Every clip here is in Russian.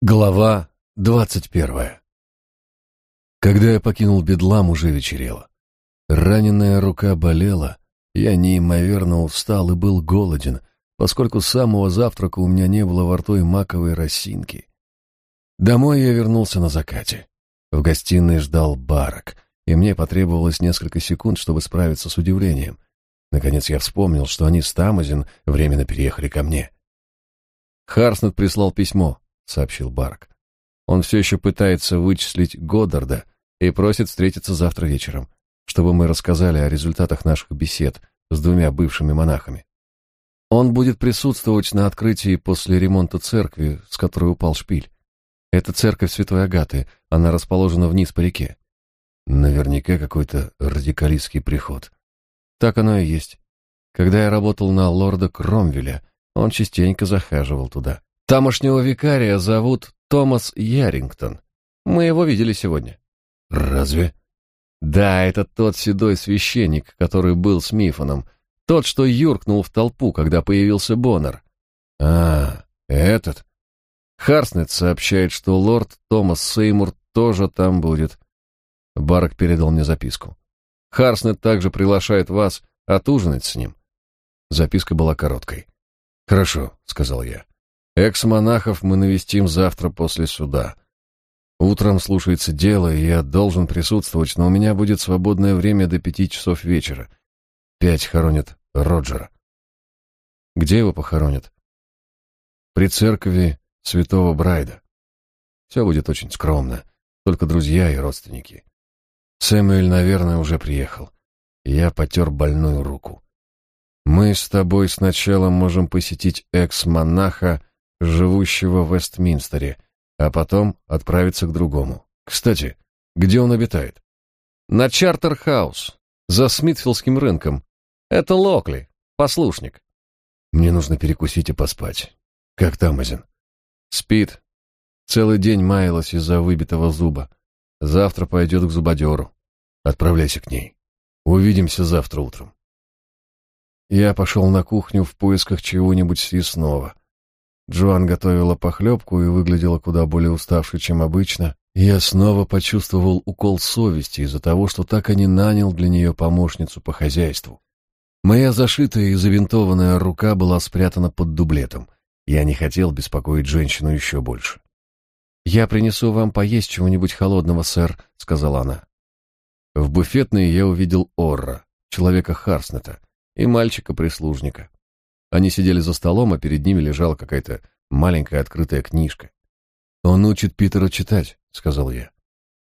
Глава двадцать первая Когда я покинул Бедлам, уже вечерело. Раненая рука болела, я неимоверно устал и был голоден, поскольку с самого завтрака у меня не было во рту и маковой росинки. Домой я вернулся на закате. В гостиной ждал барак, и мне потребовалось несколько секунд, чтобы справиться с удивлением. Наконец я вспомнил, что они с Тамазин временно переехали ко мне. Харснет прислал письмо, сообщил Барк. Он все еще пытается вычислить Годдарда и просит встретиться завтра вечером, чтобы мы рассказали о результатах наших бесед с двумя бывшими монахами. Он будет присутствовать на открытии после ремонта церкви, с которой упал шпиль. Это церковь Святой Агаты, она расположена вниз по реке. Наверняка какой-то радикалистский приход. Так оно и есть. Когда я работал на лорда Кромвеля, он частенько захаживал туда. Тамошнего викария зовут Томас Ярингтон. Мы его видели сегодня. Разве? Да, это тот седой священник, который был с Мифоном. Тот, что юркнул в толпу, когда появился Боннер. А, этот? Харснет сообщает, что лорд Томас Сеймур тоже там будет. Барк передал мне записку. Харснет также приглашает вас отужинать с ним. Записка была короткой. «Хорошо», — сказал я. Экс-монахов мы навестим завтра после суда. Утром слушается дело, и я должен присутствовать, но у меня будет свободное время до пяти часов вечера. Пять хоронят Роджера. Где его похоронят? При церкви святого Брайда. Все будет очень скромно, только друзья и родственники. Сэмюэль, наверное, уже приехал. Я потер больную руку. Мы с тобой сначала можем посетить экс-монаха живущего в Вестминстере, а потом отправиться к другому. Кстати, где он обитает? На Чартер-хаус, за Смитфилдским рынком. Это Локли, послушник. Мне нужно перекусить и поспать. Как Тамазин? Спит. Целый день маялась из-за выбитого зуба. Завтра пойдет к зубодеру. Отправляйся к ней. Увидимся завтра утром. Я пошел на кухню в поисках чего-нибудь съестного. Джоан готовила похлебку и выглядела куда более уставшей, чем обычно. я снова почувствовал укол совести из-за того, что так и не нанял для нее помощницу по хозяйству. Моя зашитая и завинтованная рука была спрятана под дублетом. Я не хотел беспокоить женщину еще больше. «Я принесу вам поесть чего-нибудь холодного, сэр», — сказала она. В буфетной я увидел Орра, человека Харснета, и мальчика-прислужника. Они сидели за столом, а перед ними лежала какая-то маленькая открытая книжка. «Он учит Питера читать», — сказал я.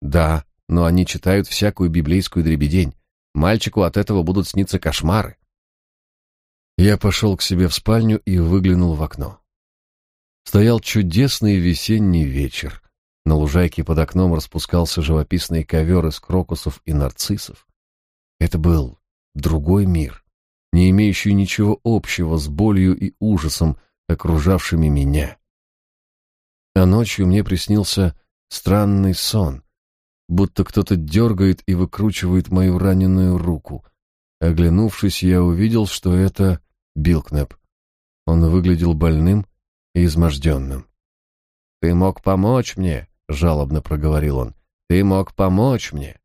«Да, но они читают всякую библейскую дребедень. Мальчику от этого будут сниться кошмары». Я пошел к себе в спальню и выглянул в окно. Стоял чудесный весенний вечер. На лужайке под окном распускался живописный ковер из крокусов и нарциссов. Это был другой мир не имеющую ничего общего с болью и ужасом, окружавшими меня. А ночью мне приснился странный сон, будто кто-то дергает и выкручивает мою раненую руку. Оглянувшись, я увидел, что это Билкнеп. Он выглядел больным и изможденным. «Ты мог помочь мне», — жалобно проговорил он. «Ты мог помочь мне».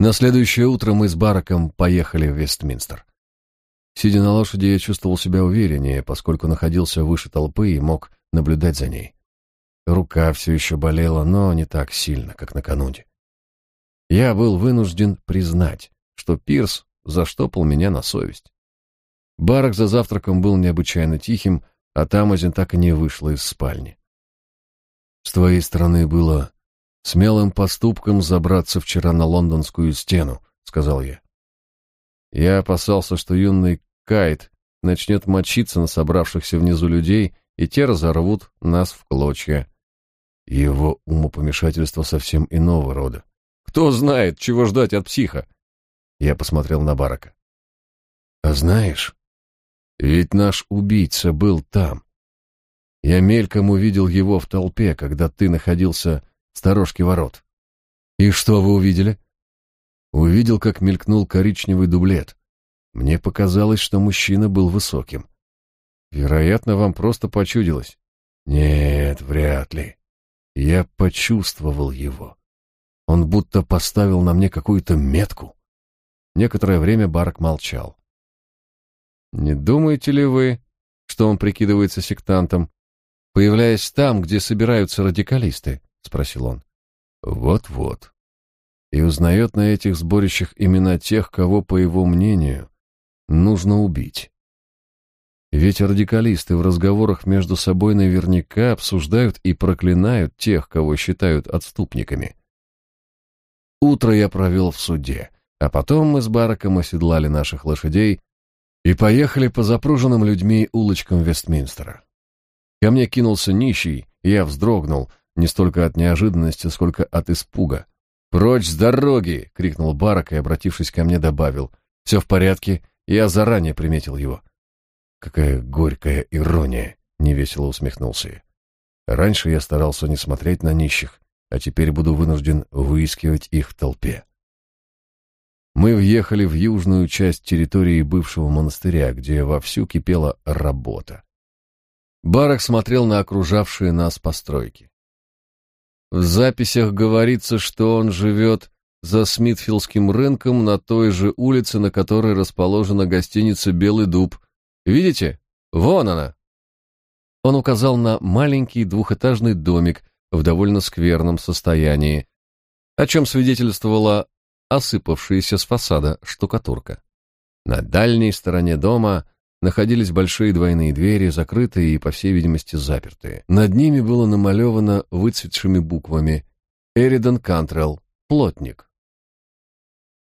На следующее утро мы с Бараком поехали в Вестминстер. Сидя на лошади, я чувствовал себя увереннее, поскольку находился выше толпы и мог наблюдать за ней. Рука все еще болела, но не так сильно, как накануне. Я был вынужден признать, что Пирс заштопал меня на совесть. Барак за завтраком был необычайно тихим, а Тамазин так и не вышла из спальни. С твоей стороны было смелым поступком забраться вчера на лондонскую стену, сказал я. Я опасался, что юный Кайт начнет мочиться на собравшихся внизу людей, и те разорвут нас в клочья. Его умопомешательство совсем иного рода. Кто знает, чего ждать от психа? Я посмотрел на Барака. А знаешь, ведь наш убийца был там. Я мельком увидел его в толпе, когда ты находился сторожки ворот. И что вы увидели? Увидел, как мелькнул коричневый дублет. Мне показалось, что мужчина был высоким. Вероятно, вам просто почудилось. Нет, вряд ли. Я почувствовал его. Он будто поставил на мне какую-то метку. Некоторое время Барк молчал. «Не думаете ли вы, что он прикидывается сектантом, появляясь там, где собираются радикалисты?» — спросил он. «Вот-вот. И узнает на этих сборищах имена тех, кого, по его мнению, нужно убить. Ведь радикалисты в разговорах между собой наверняка обсуждают и проклинают тех, кого считают отступниками. Утро я провел в суде, а потом мы с Бараком оседлали наших лошадей и поехали по запруженным людьми улочкам Вестминстера. Ко мне кинулся нищий, я вздрогнул, не столько от неожиданности, сколько от испуга. «Прочь с дороги!» — крикнул Барак и, обратившись ко мне, добавил. «Все в порядке, я заранее приметил его». «Какая горькая ирония!» — невесело усмехнулся я. «Раньше я старался не смотреть на нищих, а теперь буду вынужден выискивать их в толпе. Мы въехали в южную часть территории бывшего монастыря, где вовсю кипела работа. Барак смотрел на окружавшие нас постройки. В записях говорится, что он живет за Смитфилдским рынком на той же улице, на которой расположена гостиница «Белый дуб». Видите? Вон она. Он указал на маленький двухэтажный домик, в довольно скверном состоянии, о чем свидетельствовала осыпавшаяся с фасада штукатурка. На дальней стороне дома находились большие двойные двери, закрытые и, по всей видимости, запертые. Над ними было намалевано выцветшими буквами «Эридан Кантрелл, плотник».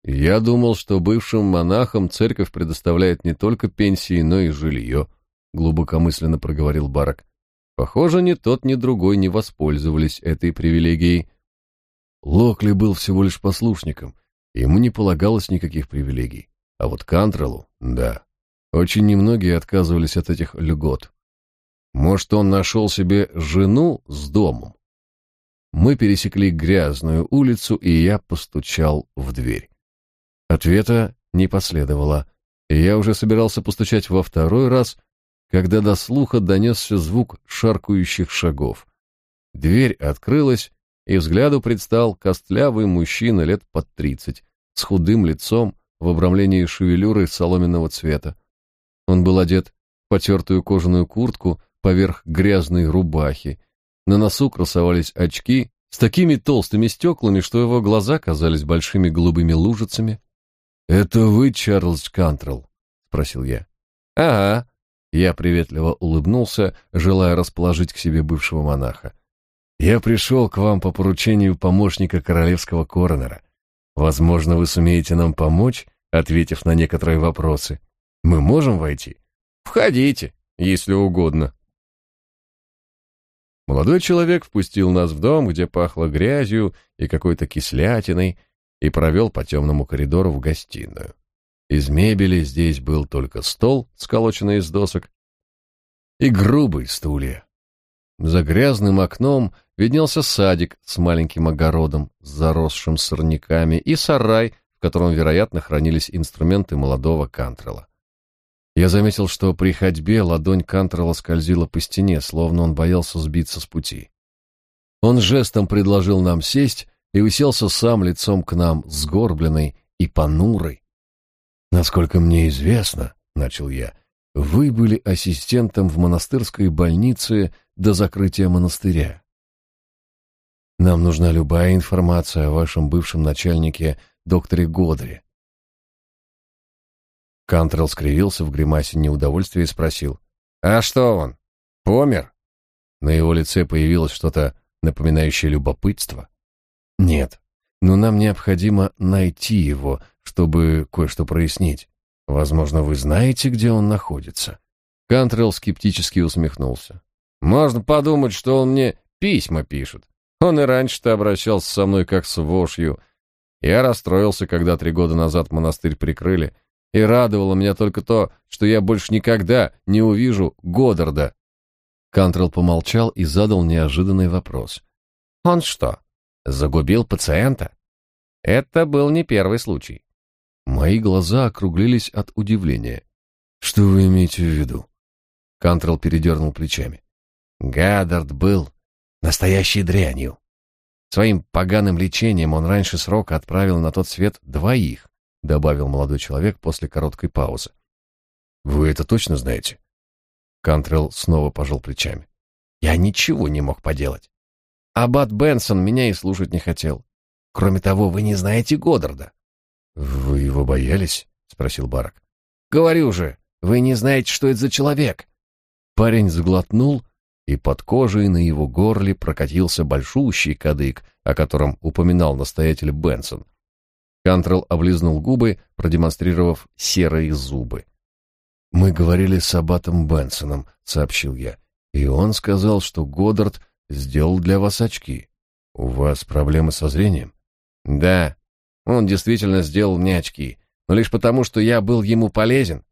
Я думал, что бывшим монахам церковь предоставляет не только пенсии, но и жилье, глубокомысленно проговорил Барак. Похоже, ни тот, ни другой не воспользовались этой привилегией. Локли был всего лишь послушником, ему не полагалось никаких привилегий. А вот Кантреллу — да. Очень немногие отказывались от этих льгот. Может, он нашел себе жену с домом? Мы пересекли грязную улицу, и я постучал в дверь. Ответа не последовало, и я уже собирался постучать во второй раз, когда до слуха донесся звук шаркающих шагов. Дверь открылась, и взгляду предстал костлявый мужчина лет под тридцать, с худым лицом, в обрамлении шевелюры соломенного цвета. Он был одет в потертую кожаную куртку поверх грязной рубахи. На носу красовались очки с такими толстыми стеклами, что его глаза казались большими голубыми лужицами. «Это вы, Чарльз Кантрелл?» — спросил я. «Ага», я приветливо улыбнулся, желая расположить к себе бывшего монаха. «Я пришел к вам по поручению помощника королевского коронера. Возможно, вы сумеете нам помочь, ответив на некоторые вопросы. Мы можем войти?» «Входите, если угодно». Молодой человек впустил нас в дом, где пахло грязью и какой-то кислятиной, и провел по темному коридору в гостиную. Из мебели здесь был только стол, сколоченный из досок, и грубые стулья. За грязным окном виднелся садик с маленьким огородом, заросшим сорняками, и сарай, в котором, вероятно, хранились инструменты молодого Кантрела. Я заметил, что при ходьбе ладонь Кантрела скользила по стене, словно он боялся сбиться с пути. Он жестом предложил нам сесть и уселся сам лицом к нам, сгорбленный и понурый, Насколько мне известно, начал я, вы были ассистентом в монастырской больнице до закрытия монастыря. Нам нужна любая информация о вашем бывшем начальнике, докторе Годре. Кантрелл скривился в гримасе неудовольствия и спросил: "А что он? Помер?" На его лице появилось что-то напоминающее любопытство. "Нет, но нам необходимо найти его, чтобы кое-что прояснить. Возможно, вы знаете, где он находится. Кантрелл скептически усмехнулся. Можно подумать, что он мне письма пишет. Он и раньше-то обращался со мной как с вошью. Я расстроился, когда три года назад монастырь прикрыли, и радовало меня только то, что я больше никогда не увижу Годдарда. Кантрелл помолчал и задал неожиданный вопрос. Он что, загубил пациента? Это был не первый случай. Мои глаза округлились от удивления. Что вы имеете в виду? Кантрелл передернул плечами. Гаддард был настоящей дрянью. Своим поганым лечением он раньше срока отправил на тот свет двоих, добавил молодой человек после короткой паузы. Вы это точно знаете? Кантрелл снова пожал плечами. Я ничего не мог поделать. Аббат Бенсон меня и слушать не хотел. Кроме того, вы не знаете Годдарда. Вы его боялись? спросил Барак. Говорю же, вы не знаете, что это за человек. Парень заглотнул, и под кожей на его горле прокатился большущий кадык, о котором упоминал настоятель Бенсон. Кантрелл облизнул губы, продемонстрировав серые зубы. «Мы говорили с Аббатом Бенсоном», — сообщил я, — «и он сказал, что Годдард сделал для вас очки. У вас проблемы со зрением?» «Да, он действительно сделал мне очки, но лишь потому, что я был ему полезен».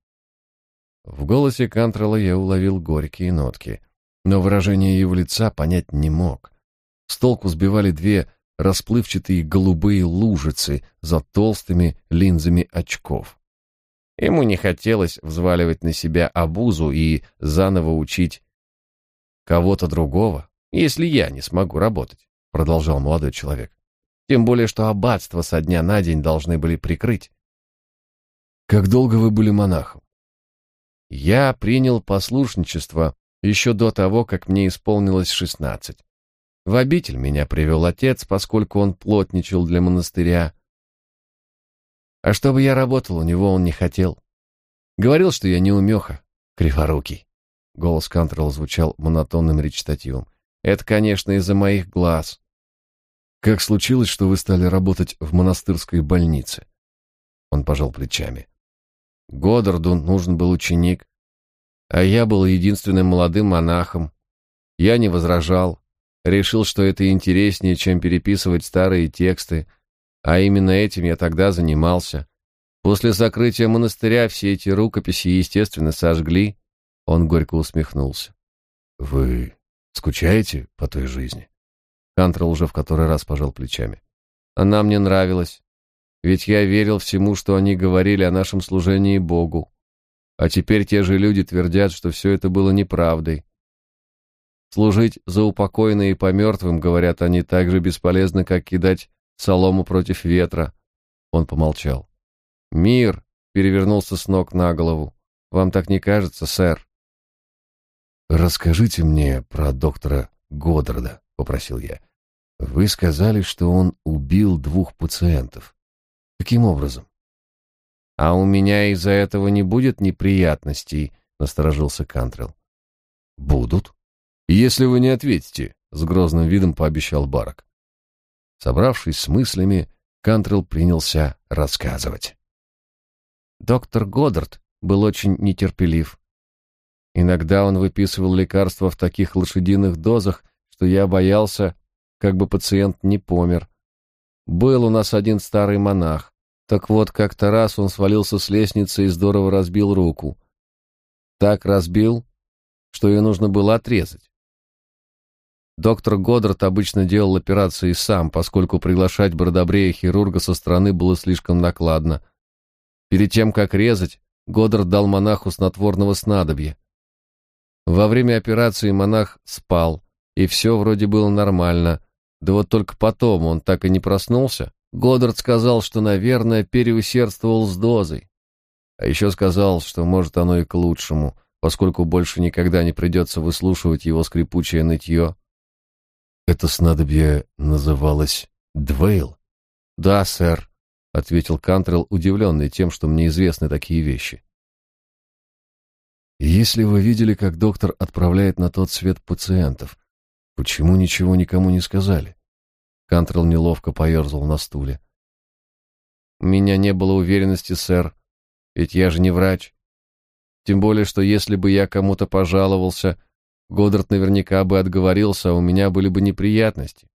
В голосе Кантрелла я уловил горькие нотки, но выражение его лица понять не мог. С толку сбивали две расплывчатые голубые лужицы за толстыми линзами очков. Ему не хотелось взваливать на себя обузу и заново учить кого-то другого, если я не смогу работать, продолжал молодой человек. Тем более, что аббатство со дня на день должны были прикрыть. Как долго вы были монахом? Я принял послушничество еще до того, как мне исполнилось шестнадцать. В обитель меня привел отец, поскольку он плотничал для монастыря. А чтобы я работал у него, он не хотел. Говорил, что я не умеха, криворукий. Голос Кантрелла звучал монотонным речитативом. Это, конечно, из-за моих глаз. Как случилось, что вы стали работать в монастырской больнице? Он пожал плечами. Годдарду нужен был ученик, а я был единственным молодым монахом. Я не возражал, Решил, что это интереснее, чем переписывать старые тексты, а именно этим я тогда занимался. После закрытия монастыря все эти рукописи, естественно, сожгли. Он горько усмехнулся. Вы скучаете по той жизни? Кантрел уже в который раз пожал плечами. Она мне нравилась. Ведь я верил всему, что они говорили о нашем служении Богу. А теперь те же люди твердят, что все это было неправдой. Служить за упокойные и по мертвым, говорят они, так же бесполезно, как кидать солому против ветра. Он помолчал. Мир перевернулся с ног на голову. Вам так не кажется, сэр? Расскажите мне про доктора Годдарда, попросил я. Вы сказали, что он убил двух пациентов. Каким образом? А у меня из-за этого не будет неприятностей, насторожился Кантрелл. Будут, «Если вы не ответите», — с грозным видом пообещал Барак. Собравшись с мыслями, Кантрелл принялся рассказывать. Доктор Годдард был очень нетерпелив. Иногда он выписывал лекарства в таких лошадиных дозах, что я боялся, как бы пациент не помер. Был у нас один старый монах. Так вот, как-то раз он свалился с лестницы и здорово разбил руку. Так разбил, что ее нужно было отрезать. Доктор Годдард обычно делал операции сам, поскольку приглашать бродобрея хирурга со стороны было слишком накладно. Перед тем, как резать, Годдард дал монаху снотворного снадобья. Во время операции монах спал, и все вроде было нормально, да вот только потом он так и не проснулся. Годдард сказал, что, наверное, переусердствовал с дозой. А еще сказал, что, может, оно и к лучшему, поскольку больше никогда не придется выслушивать его скрипучее нытье. Это снадобье называлось Двейл? Да, сэр, ответил Кантрелл, удивленный тем, что мне известны такие вещи. Если вы видели, как доктор отправляет на тот свет пациентов, почему ничего никому не сказали? Кантрелл неловко поерзал на стуле. У меня не было уверенности, сэр, ведь я же не врач. Тем более, что если бы я кому-то пожаловался, Годдард наверняка бы отговорился, а у меня были бы неприятности.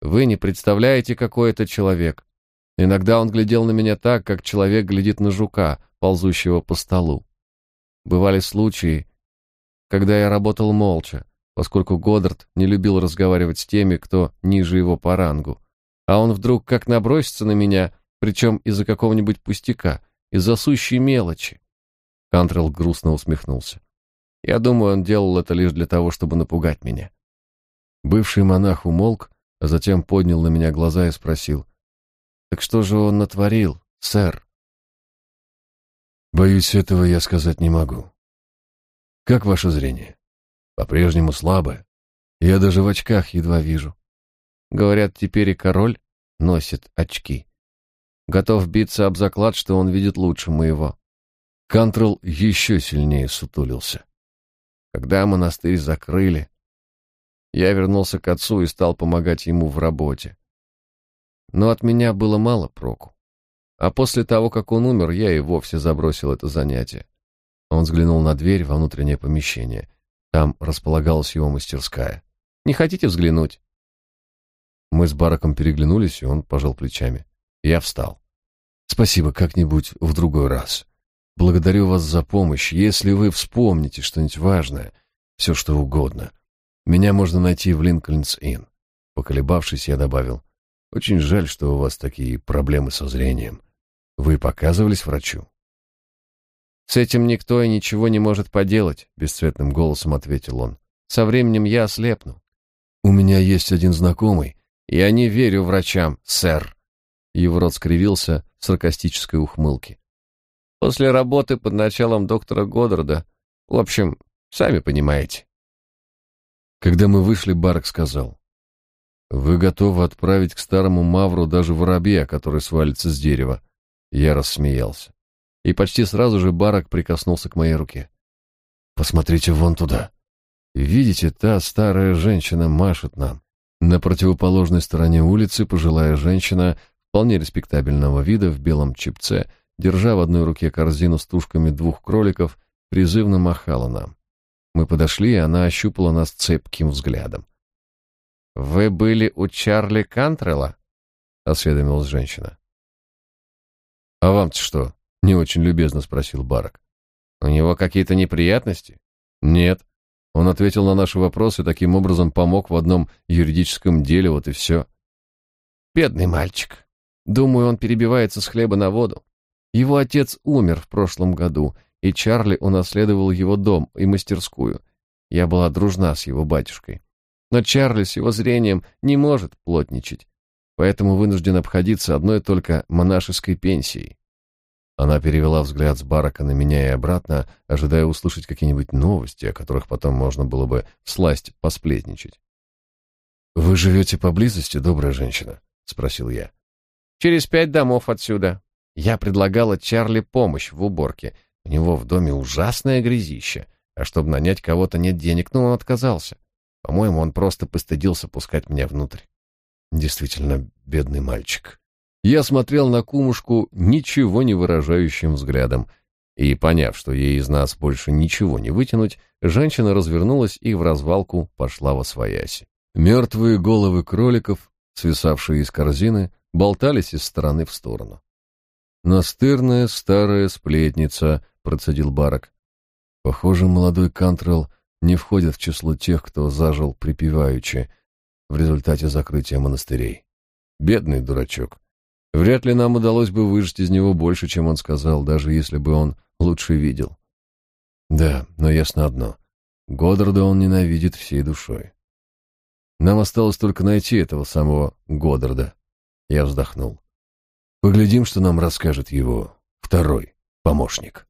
Вы не представляете, какой это человек. Иногда он глядел на меня так, как человек глядит на жука, ползущего по столу. Бывали случаи, когда я работал молча, поскольку Годдард не любил разговаривать с теми, кто ниже его по рангу. А он вдруг как набросится на меня, причем из-за какого-нибудь пустяка, из-за сущей мелочи. Кантрелл грустно усмехнулся. Я думаю, он делал это лишь для того, чтобы напугать меня. Бывший монах умолк, а затем поднял на меня глаза и спросил. «Так что же он натворил, сэр?» «Боюсь, этого я сказать не могу. Как ваше зрение? По-прежнему слабое. Я даже в очках едва вижу. Говорят, теперь и король носит очки. Готов биться об заклад, что он видит лучше моего». Кантрел еще сильнее сутулился. Когда монастырь закрыли, я вернулся к отцу и стал помогать ему в работе. Но от меня было мало проку. А после того, как он умер, я и вовсе забросил это занятие. Он взглянул на дверь во внутреннее помещение. Там располагалась его мастерская. «Не хотите взглянуть?» Мы с Бараком переглянулись, и он пожал плечами. Я встал. «Спасибо, как-нибудь в другой раз. Благодарю вас за помощь. Если вы вспомните что-нибудь важное, все что угодно, меня можно найти в Линкольнс-Инн. Поколебавшись, я добавил. Очень жаль, что у вас такие проблемы со зрением. Вы показывались врачу? С этим никто и ничего не может поделать, бесцветным голосом ответил он. Со временем я ослепну. У меня есть один знакомый. Я не верю врачам, сэр. Его рот скривился в саркастической ухмылке. После работы под началом доктора Годдарда, в общем, сами понимаете. Когда мы вышли, Барк сказал, «Вы готовы отправить к старому Мавру даже воробья, который свалится с дерева?» Я рассмеялся. И почти сразу же Барак прикоснулся к моей руке. «Посмотрите вон туда. Видите, та старая женщина машет нам. На противоположной стороне улицы пожилая женщина, вполне респектабельного вида, в белом чепце, держа в одной руке корзину с тушками двух кроликов, призывно махала нам. Мы подошли, и она ощупала нас цепким взглядом. «Вы были у Чарли Кантрелла?» — осведомилась женщина. «А вам-то что?» — не очень любезно спросил Барак. «У него какие-то неприятности?» «Нет». Он ответил на наши вопросы, таким образом помог в одном юридическом деле, вот и все. «Бедный мальчик. Думаю, он перебивается с хлеба на воду. Его отец умер в прошлом году, и Чарли унаследовал его дом и мастерскую. Я была дружна с его батюшкой. Но Чарли с его зрением не может плотничать, поэтому вынужден обходиться одной только монашеской пенсией. Она перевела взгляд с барака на меня и обратно, ожидая услышать какие-нибудь новости, о которых потом можно было бы сласть посплетничать. «Вы живете поблизости, добрая женщина?» — спросил я. «Через пять домов отсюда. Я предлагала Чарли помощь в уборке, у него в доме ужасное грязище, а чтобы нанять кого-то нет денег, но он отказался. По-моему, он просто постыдился пускать меня внутрь. Действительно, бедный мальчик. Я смотрел на кумушку ничего не выражающим взглядом, и, поняв, что ей из нас больше ничего не вытянуть, женщина развернулась и в развалку пошла во свояси. Мертвые головы кроликов, свисавшие из корзины, болтались из стороны в сторону. Настырная старая сплетница, процедил Барак. Похоже, молодой Кантрелл не входит в число тех, кто зажил припеваючи в результате закрытия монастырей. Бедный дурачок. Вряд ли нам удалось бы выжать из него больше, чем он сказал, даже если бы он лучше видел. Да, но ясно одно. Годдарда он ненавидит всей душой. Нам осталось только найти этого самого Годдарда. Я вздохнул. Поглядим, что нам расскажет его второй помощник.